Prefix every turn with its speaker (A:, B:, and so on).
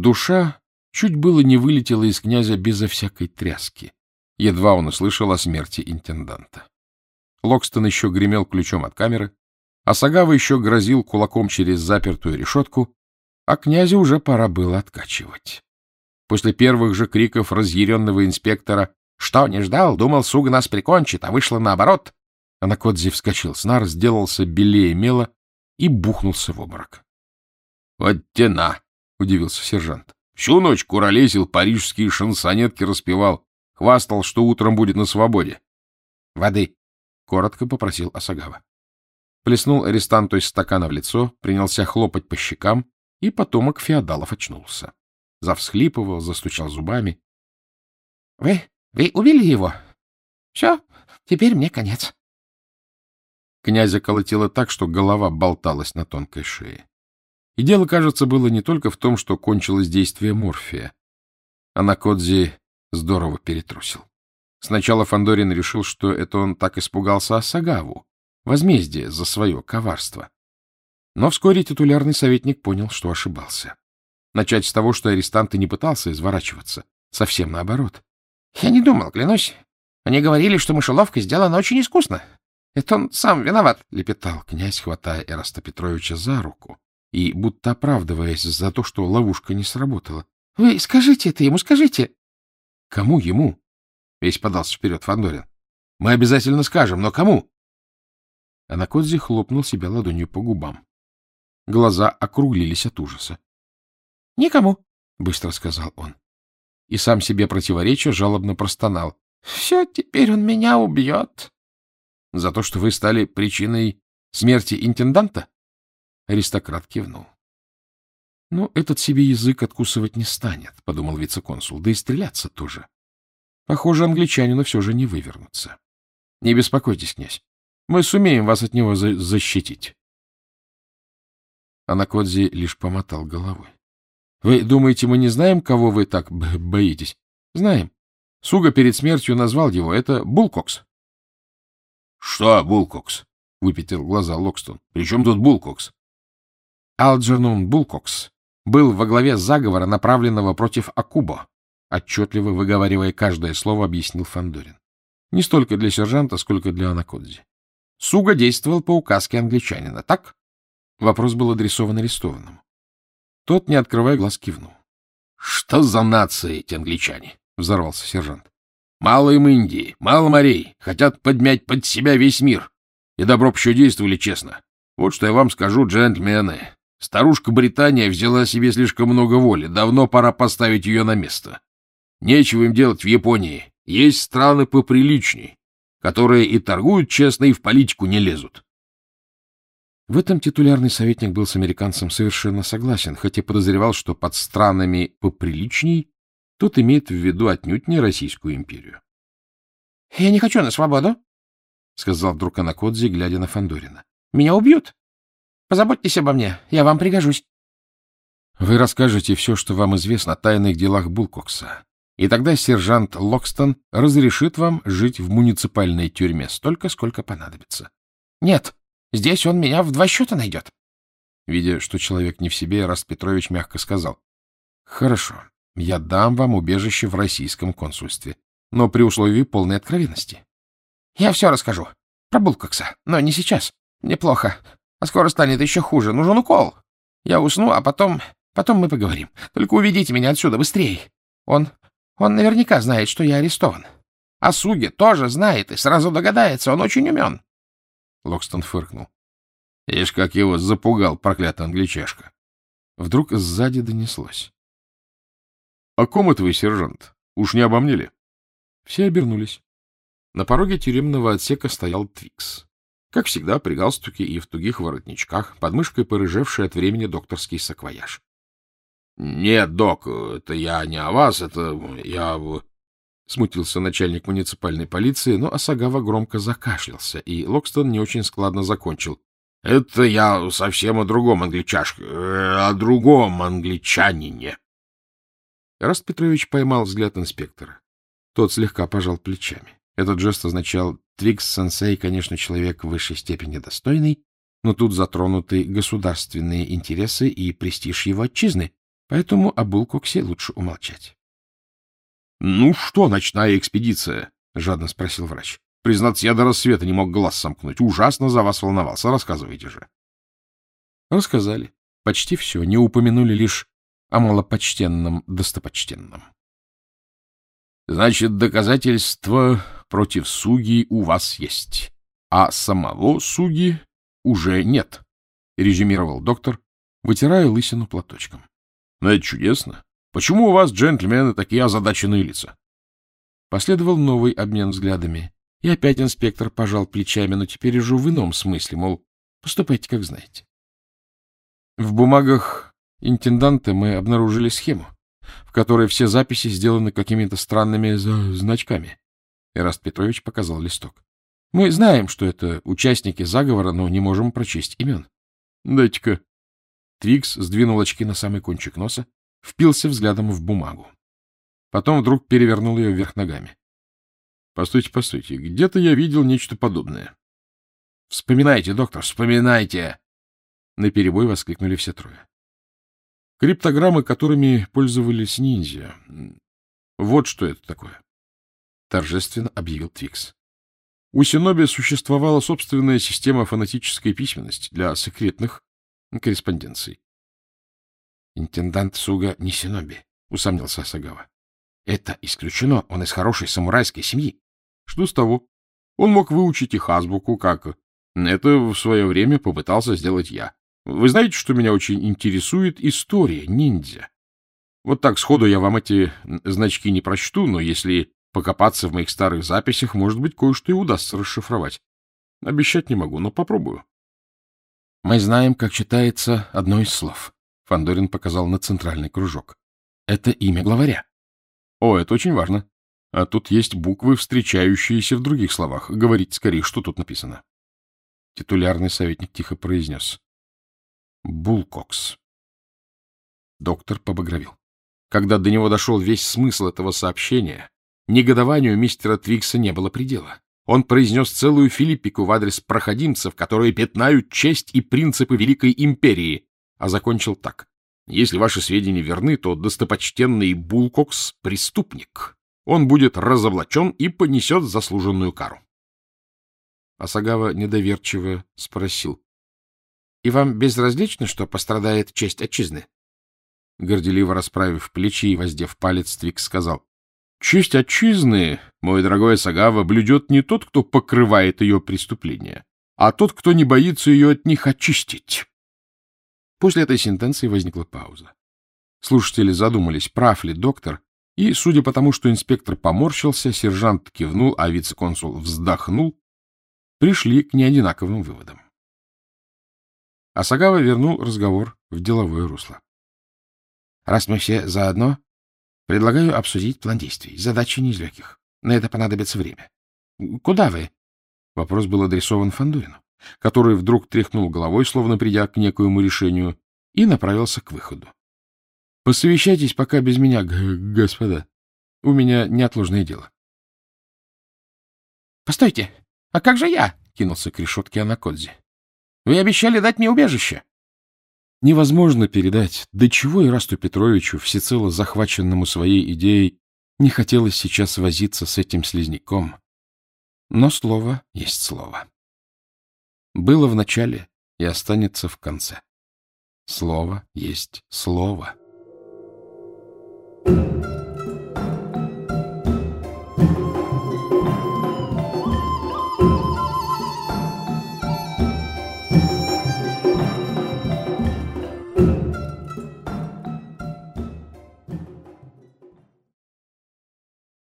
A: Душа чуть было не вылетела из князя безо всякой тряски. Едва он услышал о смерти интенданта. Локстон еще гремел ключом от камеры, а Сагава еще грозил кулаком через запертую решетку, а князя уже пора было откачивать. После первых же криков разъяренного инспектора «Что, не ждал? Думал, Суга нас прикончит, а вышло наоборот!» Анакодзи вскочил с нар, сделался белее мела и бухнулся в обморок. — Вот тена! — удивился сержант. — Всю ночь куролесил, парижские шансонетки распевал, хвастал, что утром будет на свободе. — Воды! — коротко попросил Асагава. Плеснул арестанту из стакана в лицо, принялся хлопать по щекам, и потомок феодалов очнулся. Завсхлипывал, застучал зубами. — Вы... вы убили его? Все, теперь мне конец. Князя колотило так, что голова болталась на тонкой шее. И дело, кажется, было не только в том, что кончилось действие морфия. А Накодзи здорово перетрусил. Сначала Фандорин решил, что это он так испугался Асагаву, возмездие за свое коварство. Но вскоре титулярный советник понял, что ошибался. Начать с того, что арестант и не пытался изворачиваться. Совсем наоборот. — Я не думал, клянусь. Они говорили, что мышеловка сделана очень искусно. Это он сам виноват, — лепетал князь, хватая Эраста Петровича за руку и будто оправдываясь за то, что ловушка не сработала. — Вы скажите это ему, скажите. — Кому ему? — весь подался вперед Фандорин. Мы обязательно скажем, но кому? Анакодзи хлопнул себя ладонью по губам. Глаза округлились от ужаса. — Никому, — быстро сказал он. И сам себе противоречия жалобно простонал. — Все, теперь он меня убьет. — За то, что вы стали причиной смерти интенданта? Аристократ кивнул. — Ну, этот себе язык откусывать не станет, — подумал вице-консул, — да и стреляться тоже. Похоже, англичанину все же не вывернуться. Не беспокойтесь, князь. Мы сумеем вас от него за защитить. Онокодзи лишь помотал головой. — Вы думаете, мы не знаем, кого вы так боитесь? — Знаем. Суга перед смертью назвал его. Это Булкокс. — Что Булкокс? — выпятил глаза Локстон. — При чем тут Булкокс? Алджернон Булкокс был во главе заговора, направленного против Окубо, отчетливо выговаривая каждое слово, объяснил Фандорин. Не столько для сержанта, сколько для Онокодзи. Суга действовал по указке англичанина, так? Вопрос был адресован арестованному. Тот, не открывая глаз, кивнул. — Что за нации эти англичане? — взорвался сержант. — Мало им Индии, мало морей, хотят подмять под себя весь мир. И добро б еще действовали честно. Вот что я вам скажу, джентльмены. Старушка Британия взяла себе слишком много воли, давно пора поставить ее на место. Нечего им делать в Японии. Есть страны поприличней, которые и торгуют честно, и в политику не лезут. В этом титулярный советник был с американцем совершенно согласен, хотя подозревал, что под странами поприличней тот имеет в виду отнюдь не Российскую империю. — Я не хочу на свободу, — сказал вдруг Анакодзи, глядя на Фандорина. Меня убьют. Позаботьтесь обо мне, я вам пригожусь. Вы расскажете все, что вам известно о тайных делах Булкокса, и тогда сержант Локстон разрешит вам жить в муниципальной тюрьме столько, сколько понадобится. Нет, здесь он меня в два счета найдет. Видя, что человек не в себе, Раст Петрович мягко сказал. — Хорошо, я дам вам убежище в российском консульстве, но при условии полной откровенности. — Я все расскажу. Про Булкокса, но не сейчас. Неплохо. А скоро станет еще хуже. Нужен укол. Я усну, а потом... Потом мы поговорим. Только уведите меня отсюда быстрее. Он... Он наверняка знает, что я арестован. А Суги тоже знает и сразу догадается. Он очень умен. Локстон фыркнул. Ишь, как его запугал проклятый англичашка. Вдруг сзади донеслось. — О ком это вы, сержант? Уж не обо? Все обернулись. На пороге тюремного отсека стоял Твикс. Как всегда, при галстуке и в тугих воротничках, под мышкой порыжевший от времени докторский саквояж. — Нет, док, это я не о вас, это я... Смутился начальник муниципальной полиции, но Асагава громко закашлялся, и Локстон не очень складно закончил. — Это я совсем о другом англичашке, э, о другом англичанине. Раст Петрович поймал взгляд инспектора. Тот слегка пожал плечами. Этот жест означал Твикс-сенсей, конечно, человек в высшей степени достойный, но тут затронуты государственные интересы и престиж его отчизны, Поэтому о Булкоксе лучше умолчать.
B: — Ну что, ночная экспедиция? — жадно спросил врач. — Признаться, я до рассвета не мог глаз сомкнуть. Ужасно за вас волновался. Рассказывайте же.
A: Рассказали. Почти все. Не упомянули лишь о малопочтенном достопочтенном.
B: — Значит, доказательства против Суги у вас есть, а самого Суги уже нет, — резюмировал доктор, вытирая лысину платочком. Но это чудесно. Почему у вас, джентльмены, такие озадаченные лица?
A: Последовал новый обмен взглядами. И опять инспектор пожал плечами, но теперь уже в ином смысле, мол, поступайте, как знаете. В бумагах интенданта мы обнаружили схему, в которой все записи сделаны какими-то странными значками. Ираст Петрович показал листок. Мы знаем, что это участники заговора, но не можем прочесть имен.
B: Дайте-ка
A: Твикс сдвинул очки на самый кончик носа, впился взглядом в бумагу. Потом вдруг перевернул ее вверх ногами.
B: — Постойте, постойте, где-то я видел нечто подобное.
A: — Вспоминайте, доктор, вспоминайте! Наперебой воскликнули все трое. Криптограммы, которыми пользовались ниндзя. Вот что это такое. Торжественно объявил Твикс. У Синоби существовала собственная система фонетической письменности для секретных корреспонденции. Интендант Суга не Синоби, усомнился Сагава. Это исключено, он из хорошей самурайской семьи. Что с того? Он мог выучить их азбуку, как это в свое время попытался сделать я. Вы знаете, что меня очень интересует история ниндзя? Вот так сходу я вам эти значки не прочту, но если покопаться в моих старых записях, может быть, кое-что и удастся расшифровать. Обещать не могу, но попробую. Мы знаем, как читается одно из слов. Фандорин показал на центральный кружок. Это имя главаря. О, это очень важно. А тут есть буквы, встречающиеся в других словах. Говорите скорее, что тут написано. Титулярный советник тихо произнес. Булкокс. Доктор побагровил. Когда до него дошел весь смысл этого сообщения, негодованию мистера Твикса не было предела. Он произнес целую филиппику в адрес проходимцев, которые пятнают честь и принципы Великой Империи, а закончил так. Если ваши сведения верны, то достопочтенный Булкокс — преступник. Он будет разоблачен и понесет заслуженную кару. Асагава недоверчиво спросил. — И вам безразлично, что пострадает честь отчизны? Горделиво расправив плечи и воздев палец, Твикс сказал. Честь отчизны, мой дорогой Сагава, блюдет не тот, кто покрывает ее преступления, а тот, кто не боится ее от них очистить. После этой сентенции возникла пауза. Слушатели задумались, прав ли доктор, и, судя по тому, что инспектор поморщился, сержант кивнул, а вице-консул вздохнул, пришли к неодинаковым выводам. Асагава вернул разговор в деловое русло. — Раз мы все заодно, Предлагаю обсудить план действий. Задачи не из легких. На это понадобится время. — Куда вы? Вопрос был адресован Фандурину, который вдруг тряхнул головой, словно придя к некоему решению, и направился к выходу. — Посовещайтесь пока без меня, господа. У меня неотложное дело. — Постойте, а как же я? — кинулся к решетке Анакодзи. — Вы обещали дать мне убежище. Невозможно передать, до чего Ирасту Петровичу, всецело захваченному своей идеей, не хотелось сейчас возиться с этим слизняком. Но слово есть слово. Было в начале и останется в конце. Слово есть слово. Thank you.